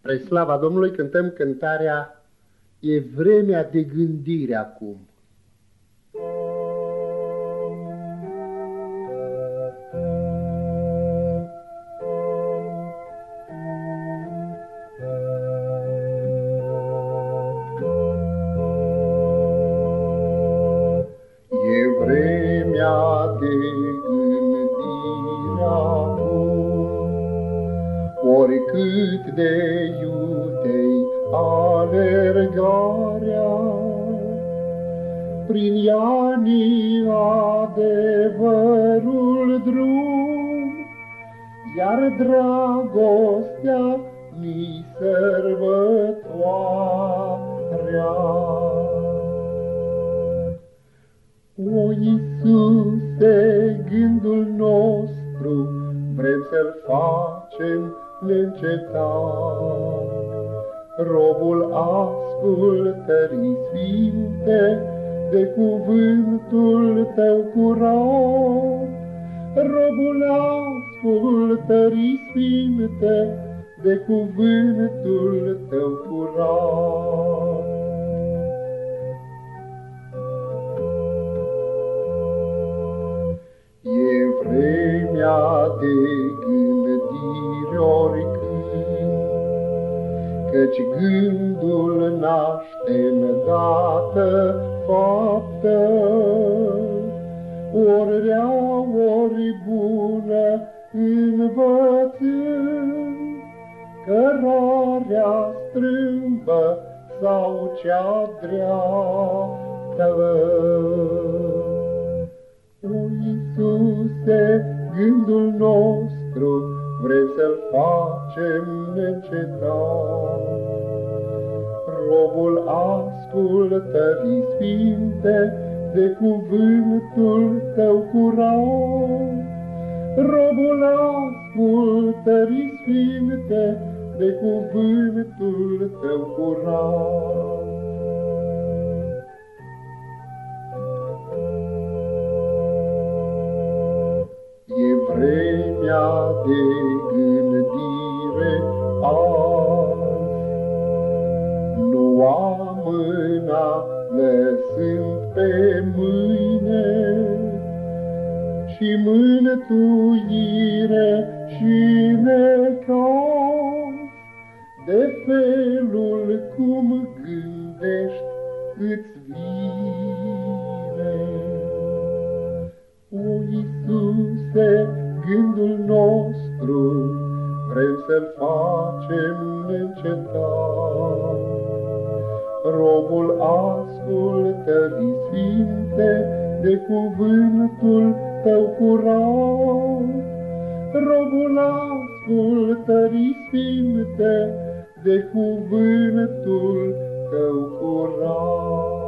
Spre slava Domnului cântăm cântarea E vremea de gândire acum. E vremea de alergarea, prin ianii adevărul drum, iar dragostea ni sărbătoarea. O, Iisuse, gândul nostru, vrem să-l facem neîncetat. Robul ascultării sfinte, de cuvântul tău curat. Robul ascultării sfinte, de cuvântul tău curat. vremea de gândire Căci gândul naște îndată faptă, Ori rea, ori bună învățând, Cărarea strâmbă sau cea dreaptă. Iisuse, gândul nostru, vrem să-l facem neîncetat. Robul ascultării sfinte, de cuvântul tău curat. Robul ascultării sfinte, de cuvântul tău curat. De gândire azi. Nu amâna lăsând pe mâine și mântuire și necaz de felul cum gândești îți vine. O, Iisuse, gândul nostru, vrem să-l facem neîncetat. Robul ascultării sfinte, de cuvântul tău curat. Robul ascultării sfinte, de cuvântul tău curat.